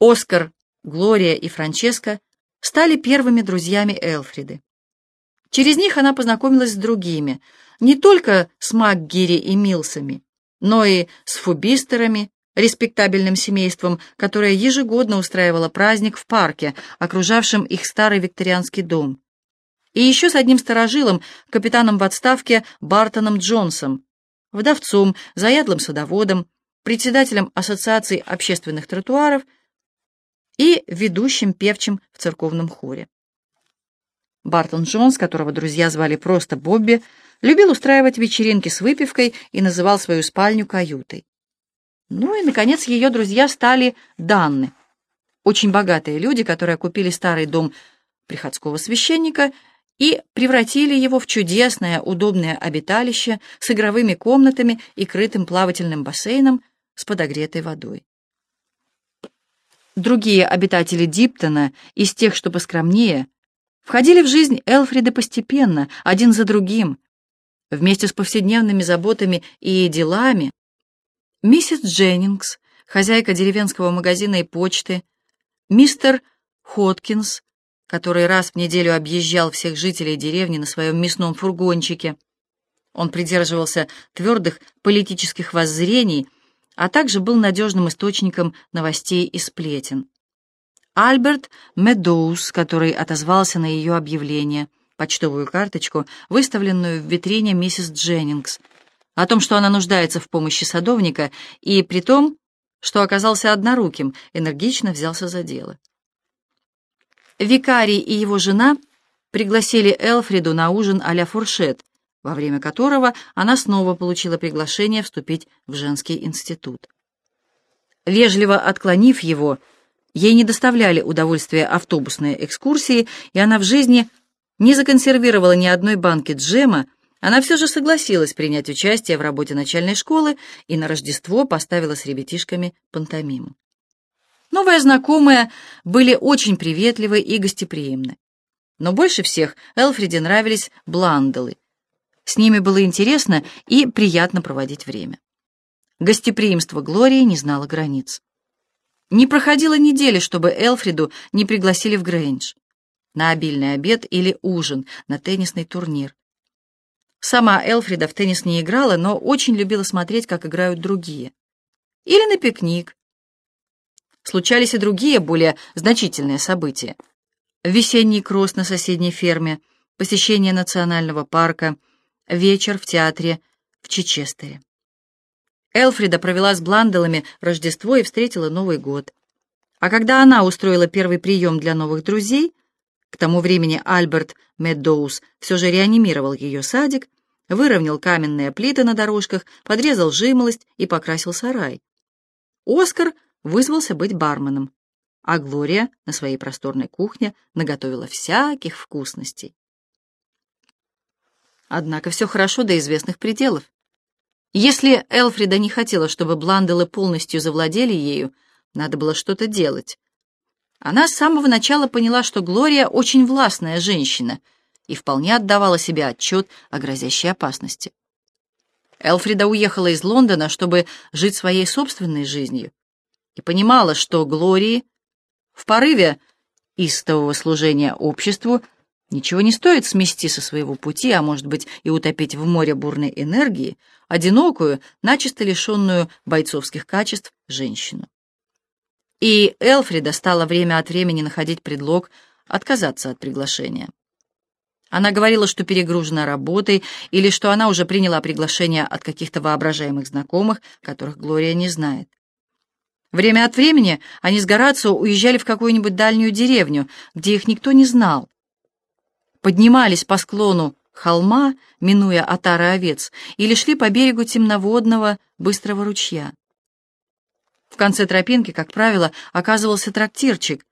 Оскар, Глория и Франческа стали первыми друзьями Элфриды. Через них она познакомилась с другими, не только с МакГири и Милсами, но и с фубистерами, респектабельным семейством, которое ежегодно устраивало праздник в парке, окружавшем их старый викторианский дом. И еще с одним старожилом, капитаном в отставке Бартоном Джонсом, вдовцом, заядлым садоводом, председателем Ассоциации общественных тротуаров и ведущим певчим в церковном хоре. Бартон Джонс, которого друзья звали просто Бобби, любил устраивать вечеринки с выпивкой и называл свою спальню каютой. Ну и, наконец, ее друзья стали Данны, очень богатые люди, которые купили старый дом приходского священника и превратили его в чудесное, удобное обиталище с игровыми комнатами и крытым плавательным бассейном с подогретой водой. Другие обитатели Диптона, из тех, что поскромнее, входили в жизнь Элфрида постепенно, один за другим. Вместе с повседневными заботами и делами миссис Дженнингс, хозяйка деревенского магазина и почты, мистер Хоткинс, который раз в неделю объезжал всех жителей деревни на своем мясном фургончике. Он придерживался твердых политических воззрений, а также был надежным источником новостей и сплетен. Альберт Медоуз, который отозвался на ее объявление, почтовую карточку, выставленную в витрине миссис Дженнингс, о том, что она нуждается в помощи садовника, и при том, что оказался одноруким, энергично взялся за дело. Викарий и его жена пригласили Элфриду на ужин а-ля фуршет, во время которого она снова получила приглашение вступить в женский институт. Вежливо отклонив его, ей не доставляли удовольствия автобусные экскурсии, и она в жизни не законсервировала ни одной банки джема, она все же согласилась принять участие в работе начальной школы и на Рождество поставила с ребятишками пантомиму. Новые знакомые были очень приветливы и гостеприимны. Но больше всех Элфриде нравились бланделы. С ними было интересно и приятно проводить время. Гостеприимство Глории не знало границ. Не проходило недели, чтобы Элфриду не пригласили в Грейндж. На обильный обед или ужин, на теннисный турнир. Сама Элфрида в теннис не играла, но очень любила смотреть, как играют другие. Или на пикник. Случались и другие, более значительные события. Весенний кросс на соседней ферме, посещение национального парка, вечер в театре в Чечестере. Элфрида провела с Бланделами Рождество и встретила Новый год. А когда она устроила первый прием для новых друзей, к тому времени Альберт Меддоус все же реанимировал ее садик, выровнял каменные плиты на дорожках, подрезал жимолость и покрасил сарай. Оскар вызвался быть барменом, а Глория на своей просторной кухне наготовила всяких вкусностей. Однако все хорошо до известных пределов. Если Элфрида не хотела, чтобы Бланделы полностью завладели ею, надо было что-то делать. Она с самого начала поняла, что Глория очень властная женщина и вполне отдавала себе отчет о грозящей опасности. Элфрида уехала из Лондона, чтобы жить своей собственной жизнью, и понимала, что Глории в порыве истового служения обществу ничего не стоит смести со своего пути, а может быть и утопить в море бурной энергии, одинокую, начисто лишенную бойцовских качеств женщину. И Элфрида стала время от времени находить предлог отказаться от приглашения. Она говорила, что перегружена работой или что она уже приняла приглашение от каких-то воображаемых знакомых, которых Глория не знает. Время от времени они с Горацио уезжали в какую-нибудь дальнюю деревню, где их никто не знал. Поднимались по склону холма, минуя отары овец, или шли по берегу темноводного быстрого ручья. В конце тропинки, как правило, оказывался трактирчик,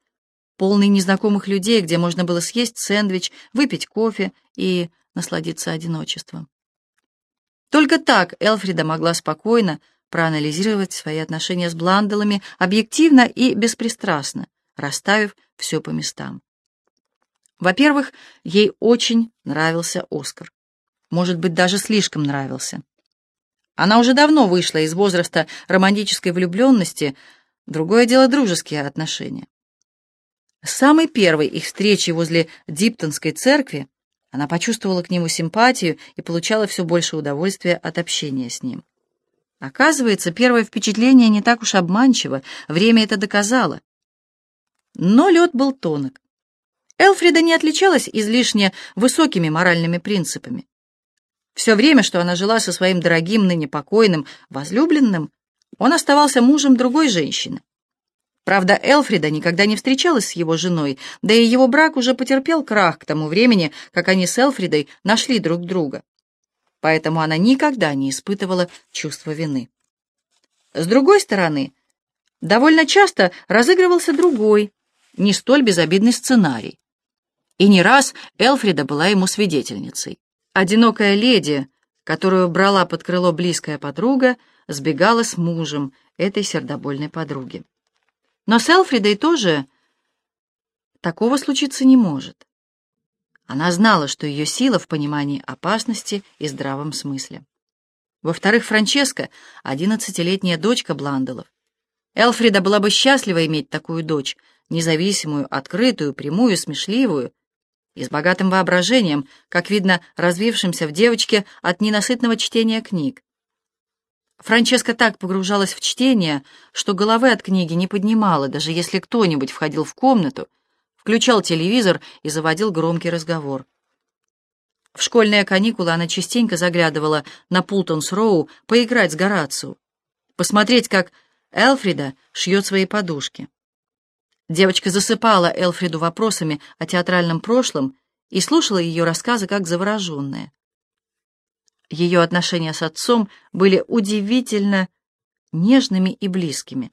полный незнакомых людей, где можно было съесть сэндвич, выпить кофе и насладиться одиночеством. Только так Элфрида могла спокойно проанализировать свои отношения с Бланделами объективно и беспристрастно, расставив все по местам. Во-первых, ей очень нравился Оскар. Может быть, даже слишком нравился. Она уже давно вышла из возраста романтической влюбленности, Другое дело дружеские отношения. С самой первой их встречи возле Диптонской церкви она почувствовала к нему симпатию и получала все больше удовольствия от общения с ним. Оказывается, первое впечатление не так уж обманчиво, время это доказало. Но лед был тонок. Элфрида не отличалась излишне высокими моральными принципами. Все время, что она жила со своим дорогим, ныне покойным, возлюбленным, он оставался мужем другой женщины. Правда, Элфрида никогда не встречалась с его женой, да и его брак уже потерпел крах к тому времени, как они с Элфридой нашли друг друга. Поэтому она никогда не испытывала чувства вины. С другой стороны, довольно часто разыгрывался другой, не столь безобидный сценарий. И не раз Элфрида была ему свидетельницей. Одинокая леди, которую брала под крыло близкая подруга, сбегала с мужем этой сердобольной подруги. Но с Элфридой тоже такого случиться не может. Она знала, что ее сила в понимании опасности и здравом смысле. Во-вторых, Франческа — одиннадцатилетняя дочка Бландалов. Элфрида была бы счастлива иметь такую дочь, независимую, открытую, прямую, смешливую, и с богатым воображением, как видно, развившимся в девочке от ненасытного чтения книг. Франческа так погружалась в чтение, что головы от книги не поднимала, даже если кто-нибудь входил в комнату, включал телевизор и заводил громкий разговор. В школьные каникулы она частенько заглядывала на Пултонс-Роу поиграть с Горацио, посмотреть, как Элфрида шьет свои подушки. Девочка засыпала Элфриду вопросами о театральном прошлом и слушала ее рассказы как завороженная. Ее отношения с отцом были удивительно нежными и близкими.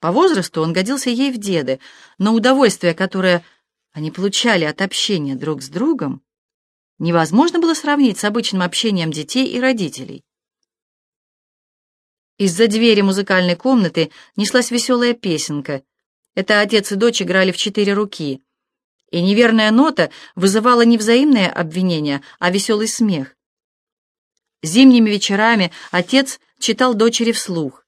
По возрасту он годился ей в деды, но удовольствие, которое они получали от общения друг с другом, невозможно было сравнить с обычным общением детей и родителей. Из-за двери музыкальной комнаты неслась веселая песенка, это отец и дочь играли в четыре руки. И неверная нота вызывала не взаимное обвинение, а веселый смех. Зимними вечерами отец читал дочери вслух.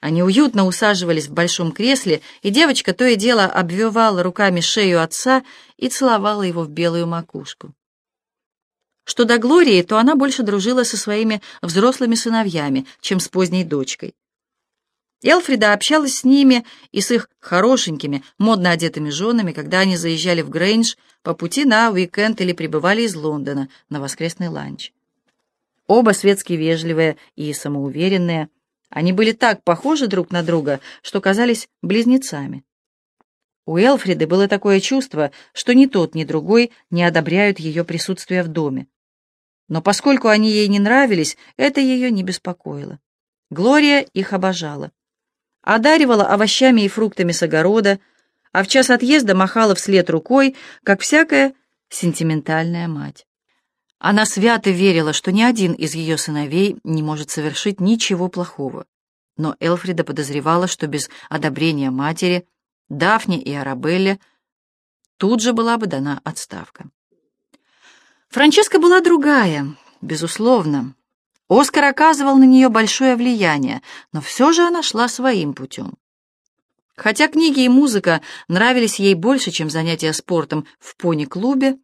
Они уютно усаживались в большом кресле, и девочка то и дело обвивала руками шею отца и целовала его в белую макушку. Что до Глории, то она больше дружила со своими взрослыми сыновьями, чем с поздней дочкой. Элфрида общалась с ними и с их хорошенькими, модно одетыми женами, когда они заезжали в Грейндж по пути на уикенд или прибывали из Лондона на воскресный ланч. Оба светски вежливые и самоуверенные, они были так похожи друг на друга, что казались близнецами. У Элфриды было такое чувство, что ни тот, ни другой не одобряют ее присутствие в доме. Но поскольку они ей не нравились, это ее не беспокоило. Глория их обожала одаривала овощами и фруктами с огорода, а в час отъезда махала вслед рукой, как всякая сентиментальная мать. Она свято верила, что ни один из ее сыновей не может совершить ничего плохого. Но Элфрида подозревала, что без одобрения матери, Дафне и Арабелле тут же была бы дана отставка. Франческа была другая, безусловно. Оскар оказывал на нее большое влияние, но все же она шла своим путем. Хотя книги и музыка нравились ей больше, чем занятия спортом в пони-клубе,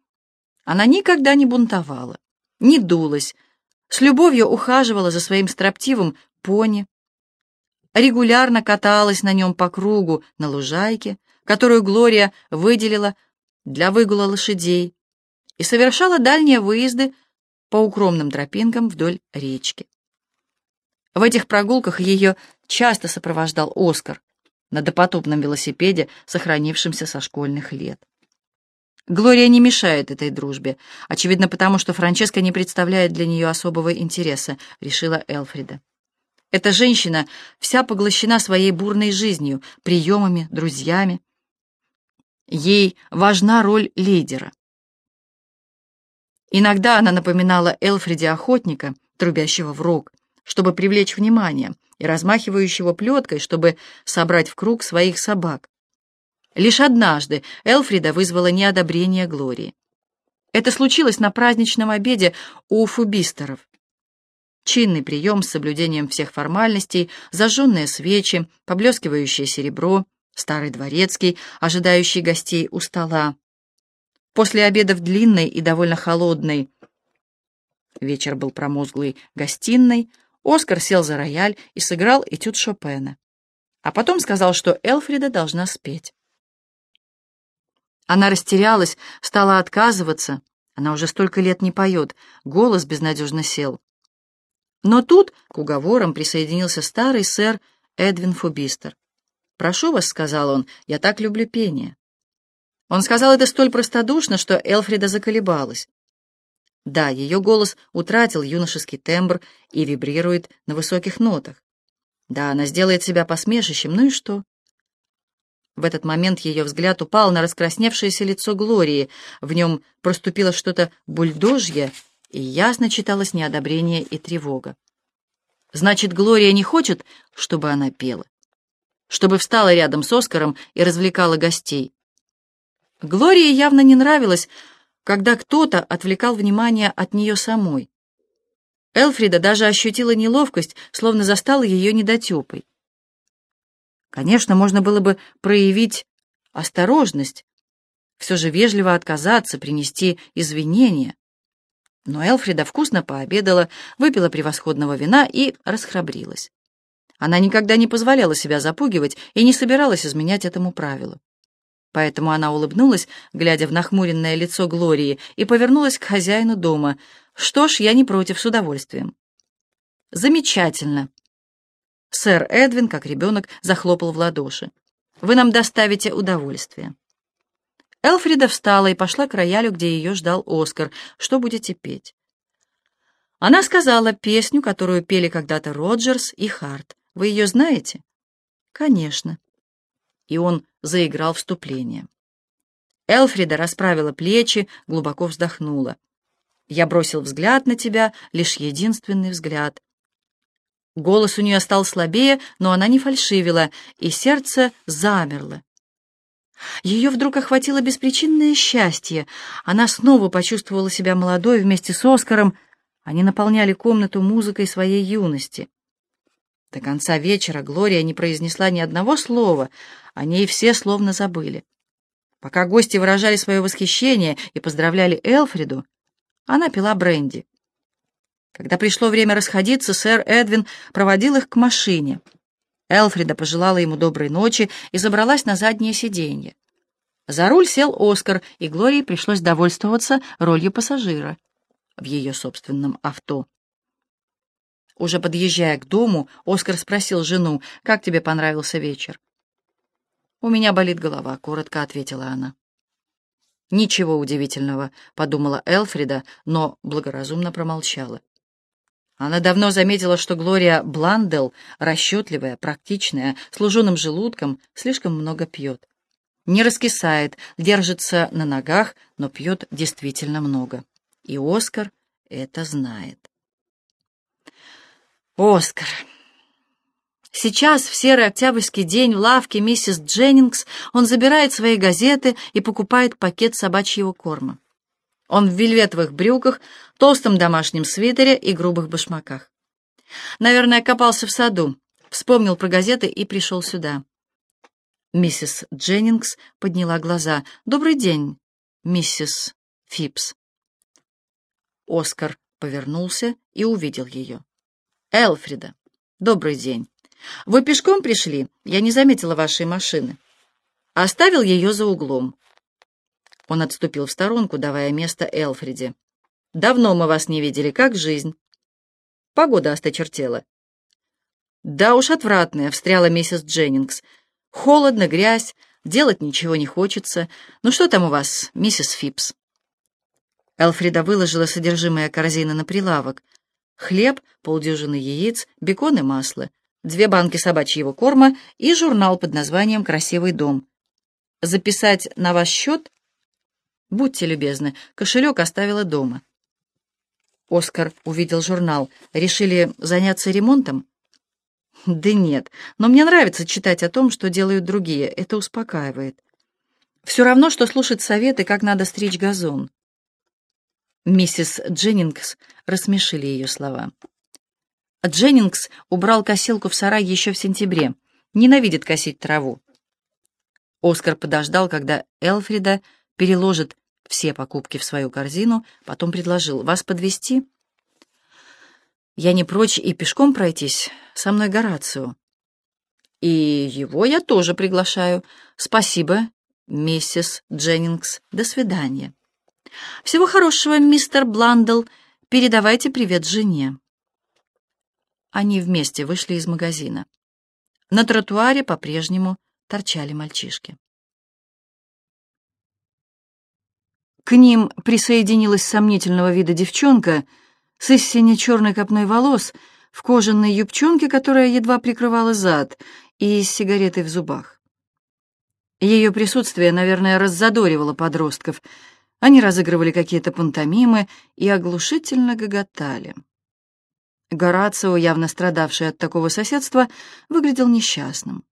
она никогда не бунтовала, не дулась, с любовью ухаживала за своим строптивым пони, регулярно каталась на нем по кругу на лужайке, которую Глория выделила для выгула лошадей, и совершала дальние выезды по укромным тропинкам вдоль речки. В этих прогулках ее часто сопровождал Оскар на допотопном велосипеде, сохранившемся со школьных лет. Глория не мешает этой дружбе, очевидно потому, что Франческа не представляет для нее особого интереса, решила Элфрида. Эта женщина вся поглощена своей бурной жизнью, приемами, друзьями. Ей важна роль лидера. Иногда она напоминала Элфреде охотника, трубящего в рог, чтобы привлечь внимание, и размахивающего плеткой, чтобы собрать в круг своих собак. Лишь однажды Элфрида вызвала неодобрение Глории. Это случилось на праздничном обеде у фубистеров. Чинный прием с соблюдением всех формальностей, зажженные свечи, поблескивающее серебро, старый дворецкий, ожидающий гостей у стола. После обеда в длинной и довольно холодной, вечер был промозглый, гостиной, Оскар сел за рояль и сыграл этюд Шопена. А потом сказал, что Элфрида должна спеть. Она растерялась, стала отказываться. Она уже столько лет не поет, голос безнадежно сел. Но тут к уговорам присоединился старый сэр Эдвин Фубистер. «Прошу вас», — сказал он, — «я так люблю пение». Он сказал это столь простодушно, что Элфрида заколебалась. Да, ее голос утратил юношеский тембр и вибрирует на высоких нотах. Да, она сделает себя посмешищем, ну и что? В этот момент ее взгляд упал на раскрасневшееся лицо Глории. В нем проступило что-то бульдожье, и ясно читалось неодобрение и тревога. Значит, Глория не хочет, чтобы она пела, чтобы встала рядом с Оскаром и развлекала гостей. Глории явно не нравилось, когда кто-то отвлекал внимание от нее самой. Элфрида даже ощутила неловкость, словно застала ее недотепой. Конечно, можно было бы проявить осторожность, все же вежливо отказаться, принести извинения. Но Элфрида вкусно пообедала, выпила превосходного вина и расхрабрилась. Она никогда не позволяла себя запугивать и не собиралась изменять этому правилу. Поэтому она улыбнулась, глядя в нахмуренное лицо Глории, и повернулась к хозяину дома. «Что ж, я не против, с удовольствием». «Замечательно!» Сэр Эдвин, как ребенок, захлопал в ладоши. «Вы нам доставите удовольствие». Элфрида встала и пошла к роялю, где ее ждал Оскар. «Что будете петь?» Она сказала песню, которую пели когда-то Роджерс и Харт. «Вы ее знаете?» «Конечно». И он заиграл вступление. Элфрида расправила плечи, глубоко вздохнула. «Я бросил взгляд на тебя, лишь единственный взгляд. Голос у нее стал слабее, но она не фальшивила, и сердце замерло. Ее вдруг охватило беспричинное счастье. Она снова почувствовала себя молодой вместе с Оскаром. Они наполняли комнату музыкой своей юности. До конца вечера Глория не произнесла ни одного слова, о ней все словно забыли. Пока гости выражали свое восхищение и поздравляли Элфриду, она пила бренди. Когда пришло время расходиться, сэр Эдвин проводил их к машине. Элфрида пожелала ему доброй ночи и забралась на заднее сиденье. За руль сел Оскар, и Глории пришлось довольствоваться ролью пассажира в ее собственном авто. Уже подъезжая к дому, Оскар спросил жену, «Как тебе понравился вечер?» «У меня болит голова», — коротко ответила она. «Ничего удивительного», — подумала Элфрида, но благоразумно промолчала. Она давно заметила, что Глория Бландел, расчетливая, практичная, с луженым желудком, слишком много пьет. Не раскисает, держится на ногах, но пьет действительно много. И Оскар это знает. Оскар. Сейчас, в серый октябрьский день, в лавке миссис Дженнингс он забирает свои газеты и покупает пакет собачьего корма. Он в вельветовых брюках, толстом домашнем свитере и грубых башмаках. Наверное, копался в саду, вспомнил про газеты и пришел сюда. Миссис Дженнингс подняла глаза. «Добрый день, миссис Фипс». Оскар повернулся и увидел ее. «Элфрида, добрый день. Вы пешком пришли? Я не заметила вашей машины. Оставил ее за углом. Он отступил в сторонку, давая место Элфриде. «Давно мы вас не видели. Как жизнь?» Погода осточертела. «Да уж отвратная», — встряла миссис Дженнингс. «Холодно, грязь, делать ничего не хочется. Ну что там у вас, миссис Фипс?» Элфрида выложила содержимое корзины на прилавок. Хлеб, полдюжины яиц, бекон и масло, две банки собачьего корма и журнал под названием «Красивый дом». «Записать на ваш счет?» Будьте любезны, кошелек оставила дома. Оскар увидел журнал. Решили заняться ремонтом? Да нет, но мне нравится читать о том, что делают другие. Это успокаивает. Все равно, что слушать советы, как надо стричь газон. Миссис Дженнингс рассмешили ее слова. Дженнингс убрал косилку в сарай еще в сентябре. Ненавидит косить траву. Оскар подождал, когда Элфрида переложит все покупки в свою корзину, потом предложил «Вас подвести? «Я не прочь и пешком пройтись. Со мной Горацио». «И его я тоже приглашаю. Спасибо, миссис Дженнингс. До свидания». «Всего хорошего, мистер Бландл. Передавайте привет жене». Они вместе вышли из магазина. На тротуаре по-прежнему торчали мальчишки. К ним присоединилась сомнительного вида девчонка с истине черной копной волос, в кожаной юбчонке, которая едва прикрывала зад, и с сигаретой в зубах. Ее присутствие, наверное, раззадоривало подростков. Они разыгрывали какие-то пантомимы и оглушительно гоготали. Горацио, явно страдавший от такого соседства, выглядел несчастным.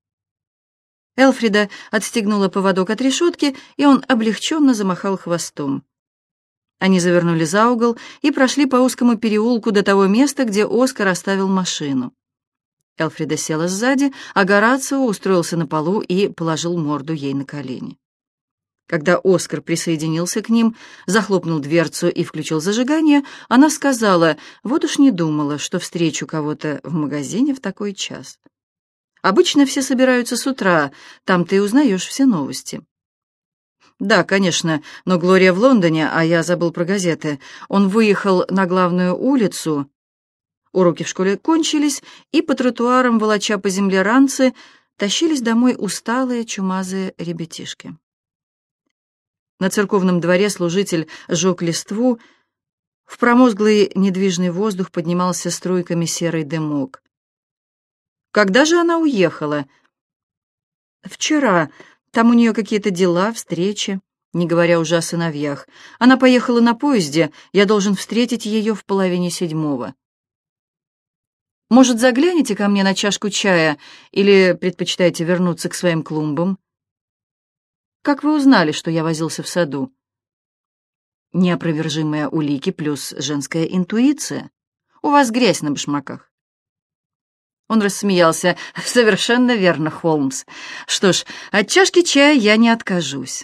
Элфрида отстегнула поводок от решетки, и он облегченно замахал хвостом. Они завернули за угол и прошли по узкому переулку до того места, где Оскар оставил машину. Элфрида села сзади, а Горацио устроился на полу и положил морду ей на колени. Когда Оскар присоединился к ним, захлопнул дверцу и включил зажигание, она сказала, вот уж не думала, что встречу кого-то в магазине в такой час. Обычно все собираются с утра, там ты узнаешь все новости. Да, конечно, но Глория в Лондоне, а я забыл про газеты. Он выехал на главную улицу. Уроки в школе кончились, и по тротуарам, волоча по земле ранцы, тащились домой усталые чумазые ребятишки. На церковном дворе служитель жег листву, в промозглый недвижный воздух поднимался струйками серый дымок. Когда же она уехала? Вчера. Там у нее какие-то дела, встречи, не говоря уже о сыновьях. Она поехала на поезде, я должен встретить ее в половине седьмого. Может, загляните ко мне на чашку чая или предпочитаете вернуться к своим клумбам? Как вы узнали, что я возился в саду? Неопровержимые улики плюс женская интуиция. У вас грязь на башмаках. Он рассмеялся. «Совершенно верно, Холмс. Что ж, от чашки чая я не откажусь».